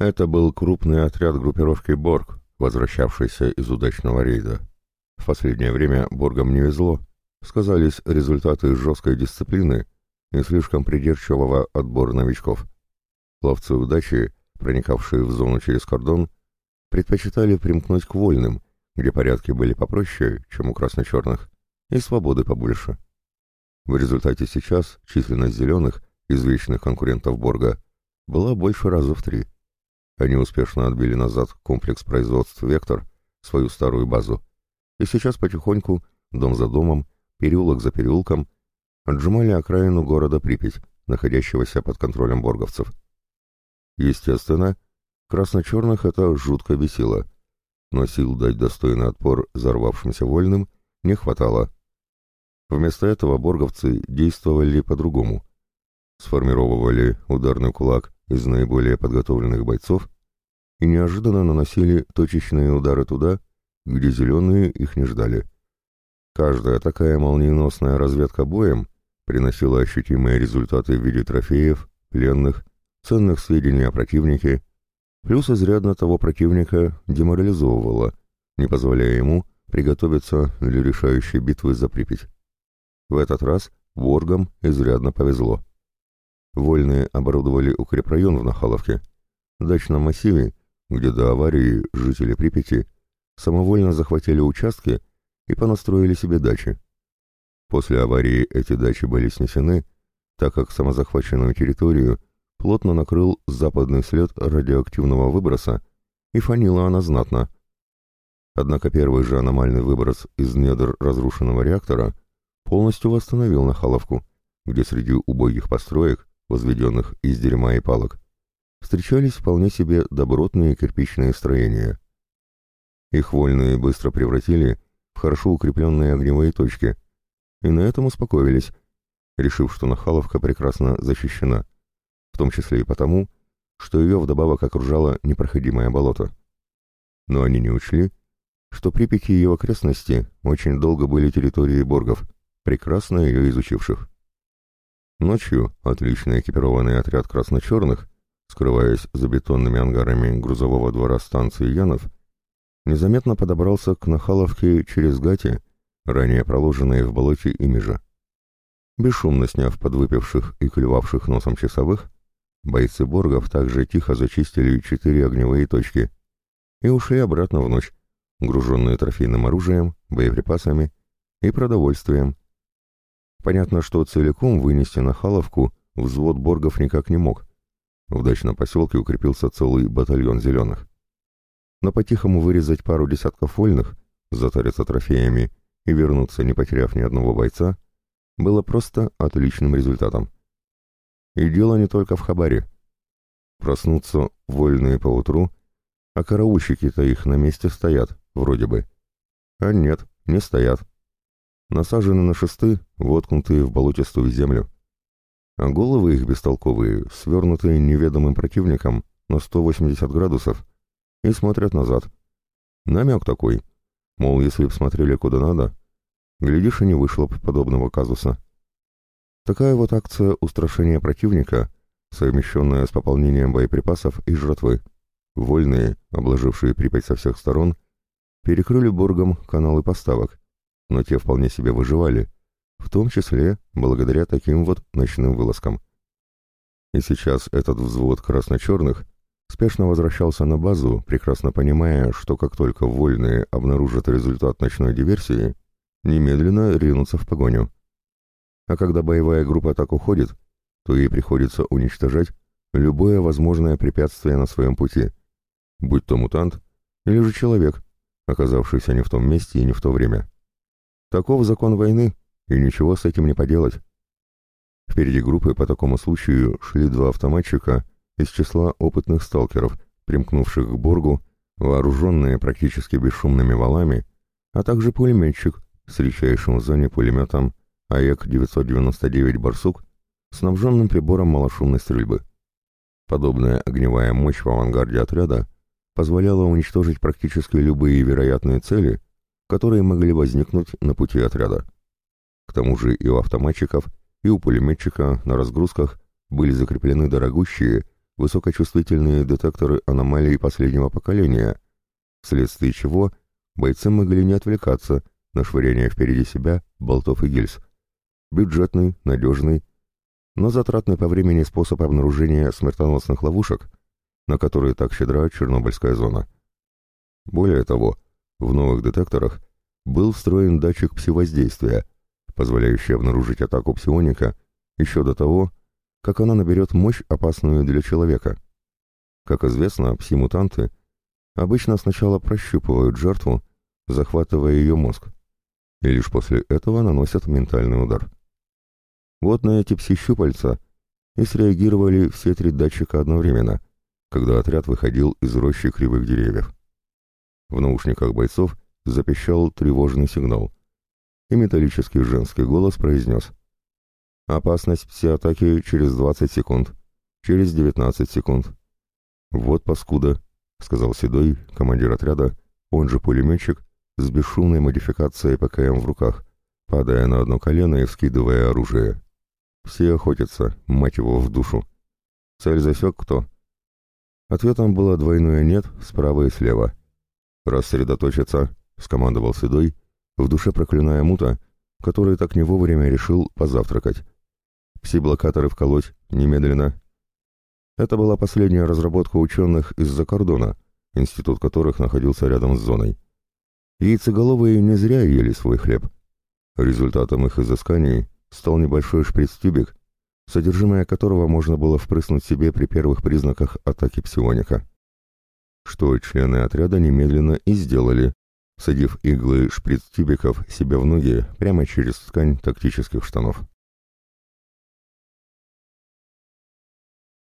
Это был крупный отряд группировки «Борг», возвращавшийся из удачного рейда. В последнее время Боргам не везло. Сказались результаты жесткой дисциплины и слишком придирчивого отбора новичков. Ловцы удачи, проникавшие в зону через кордон, предпочитали примкнуть к вольным, где порядки были попроще, чем у красно-черных, и свободы побольше. В результате сейчас численность зеленых, из вечных конкурентов Борга, была больше раза в три. Они успешно отбили назад комплекс производств «Вектор», свою старую базу, и сейчас потихоньку, дом за домом, переулок за переулком, отжимали окраину города Припять, находящегося под контролем борговцев. Естественно, красно-черных это жутко бесило, но сил дать достойный отпор взорвавшимся вольным не хватало. Вместо этого борговцы действовали по-другому. Сформировывали ударный кулак из наиболее подготовленных бойцов и неожиданно наносили точечные удары туда, где зеленые их не ждали. Каждая такая молниеносная разведка боем приносила ощутимые результаты в виде трофеев, пленных, ценных сведений о противнике, плюс изрядно того противника деморализовывала, не позволяя ему приготовиться для решающей битвы за Припять. В этот раз Воргам изрядно повезло. Вольные оборудовали укрепрайон в Нахаловке, дачном массиве, где до аварии жители Припяти самовольно захватили участки и понастроили себе дачи. После аварии эти дачи были снесены, так как самозахваченную территорию плотно накрыл западный след радиоактивного выброса, и фанила она знатно. Однако первый же аномальный выброс из недр разрушенного реактора полностью восстановил Нахаловку, где среди убогих построек, возведенных из дерьма и палок, встречались вполне себе добротные кирпичные строения. Их вольные быстро превратили в хорошо укрепленные огневые точки, и на этом успокоились, решив, что Нахаловка прекрасно защищена, в том числе и потому, что ее вдобавок окружало непроходимое болото. Но они не учли, что Припять и ее окрестности очень долго были территорией боргов – прекрасно ее изучивших. Ночью отлично экипированный отряд красно-черных, скрываясь за бетонными ангарами грузового двора станции Янов, незаметно подобрался к Нахаловке через гати, ранее проложенные в болоте и межа. Бесшумно сняв подвыпивших и клевавших носом часовых, бойцы Боргов также тихо зачистили четыре огневые точки и ушли обратно в ночь, груженные трофейным оружием, боеприпасами и продовольствием, Понятно, что целиком вынести на Халовку взвод боргов никак не мог. В дачном поселке укрепился целый батальон зеленых. Но по-тихому вырезать пару десятков вольных, затариться трофеями и вернуться, не потеряв ни одного бойца, было просто отличным результатом. И дело не только в хабаре. Проснуться вольные поутру, а караульщики-то их на месте стоят, вроде бы. А нет, не стоят насажены на шесты, воткнутые в болотистую землю. А головы их бестолковые, свернутые неведомым противником на 180 градусов, и смотрят назад. Намек такой, мол, если б смотрели куда надо, глядишь, и не вышло б подобного казуса. Такая вот акция устрашения противника, совмещенная с пополнением боеприпасов и жратвы. Вольные, обложившие Припять со всех сторон, перекрыли Боргом каналы поставок, но те вполне себе выживали, в том числе благодаря таким вот ночным вылазкам. И сейчас этот взвод красно-черных спешно возвращался на базу, прекрасно понимая, что как только вольные обнаружат результат ночной диверсии, немедленно ринутся в погоню. А когда боевая группа так уходит, то ей приходится уничтожать любое возможное препятствие на своем пути, будь то мутант или же человек, оказавшийся не в том месте и не в то время. Таков закон войны, и ничего с этим не поделать. Впереди группы по такому случаю шли два автоматчика из числа опытных сталкеров, примкнувших к Боргу, вооруженные практически бесшумными валами, а также пулеметчик с редчайшим в зоне пулеметом АЕК-999 «Барсук», снабженным прибором малошумной стрельбы. Подобная огневая мощь в авангарде отряда позволяла уничтожить практически любые вероятные цели которые могли возникнуть на пути отряда. К тому же и у автоматчиков, и у пулеметчика на разгрузках были закреплены дорогущие, высокочувствительные детекторы аномалий последнего поколения, вследствие чего бойцы могли не отвлекаться на швыряние впереди себя болтов и гильз. Бюджетный, надежный, но затратный по времени способ обнаружения смертоносных ловушек, на которые так щедра Чернобыльская зона. Более того, в новых детекторах был встроен датчик пси-воздействия, позволяющий обнаружить атаку псионика еще до того, как она наберет мощь, опасную для человека. Как известно, пси-мутанты обычно сначала прощупывают жертву, захватывая ее мозг, и лишь после этого наносят ментальный удар. Вот на эти пси-щупальца и среагировали все три датчика одновременно, когда отряд выходил из рощи кривых деревьев. В наушниках бойцов запищал тревожный сигнал, и металлический женский голос произнес «Опасность пси-атаки через 20 секунд, через 19 секунд». «Вот паскуда», — сказал Седой, командир отряда, он же пулеметчик, с бесшумной модификацией ПКМ в руках, падая на одно колено и вскидывая оружие. Все охотятся, мать его, в душу. Цель засек кто? Ответом было двойное «нет» справа и слева. «Рассредоточиться», — скомандовал Седой, в душе проклиная мута, который так не вовремя решил позавтракать. «Пси-блокаторы вколоть, немедленно». Это была последняя разработка ученых из-за кордона, институт которых находился рядом с зоной. Яйцеголовые не зря ели свой хлеб. Результатом их изысканий стал небольшой шприц-тюбик, содержимое которого можно было впрыснуть себе при первых признаках атаки псионика. Что члены отряда немедленно и сделали, садив иглы шприц-тюбиков себе в ноги прямо через ткань тактических штанов.